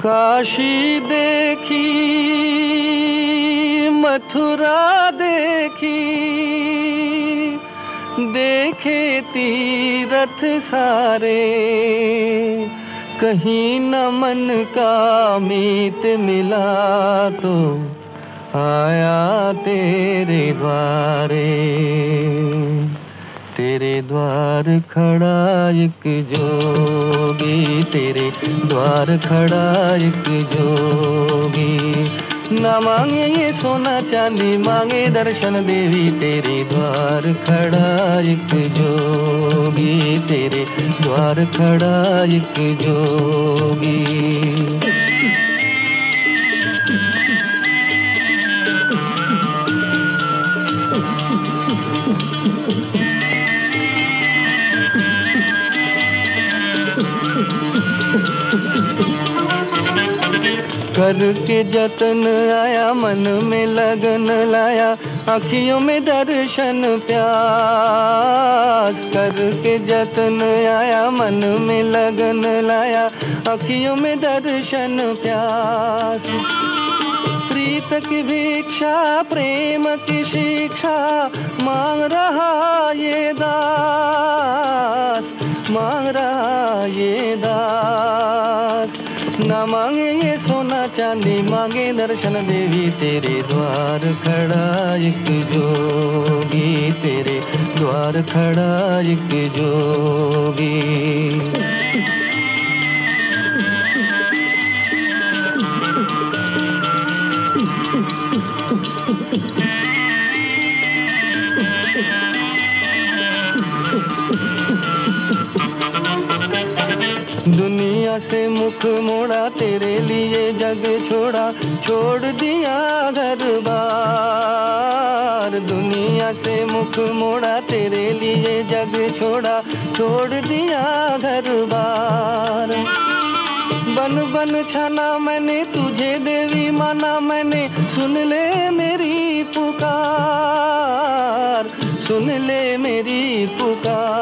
काशी देखी, मथुरा देखी, देखे तीरथ सारे। कहीं न मन का मीत मिला तो आया तेरे द्वारे। तेरे द्वार खड़ा एक जोगी, तेरे द्वार खड़ा एक जोगी। ना मांगे ये सोना चांदी, मांगे दर्शन देवी, तेरे द्वार खड़ा एक जोगी, तेरे द्वार खड़ा एक जोगी। करके जतन आया, मन में लगन लाया अखियों में दर्शन प्यास करके जतन आया, मन में लगन लाया अखियों में दर्शन प्यास। प्रीत की भिक्षा, प्रेम की शिक्षा, मांग रहा ये दास, मांग रहा ये दास। न मांगे ये सोना चांदी, मांगे दर्शन देवी, तेरे द्वार खड़ा एक जोगी, तेरे द्वार खड़ा एक जोगी। दुनिया से मुख मोड़ा, तेरे लिए जग छोड़ा, छोड़ दिया घर बार। दुनिया से मुख मोड़ा, तेरे लिए जग छोड़ा, छोड़ दिया घर बार। बन बन छाना मैंने, तुझे देवी माना मैंने, सुन ले मेरी पुकार, सुन ले मेरी पुकार।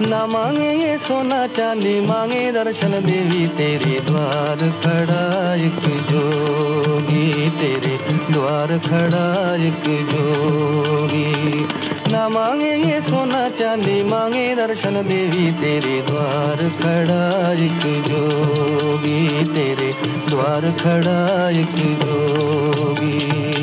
ना मांगे सोना चांदी, मांगे दर्शन देवी तेरे द्वार खड़ा एक जोगी, तेरे द्वार खड़ा एक जोगी। ना मांगे सोना चांदी, मांगे दर्शन देवी तेरे द्वार खड़ा एक जोगी, तेरे द्वार खड़ा एक जोगी।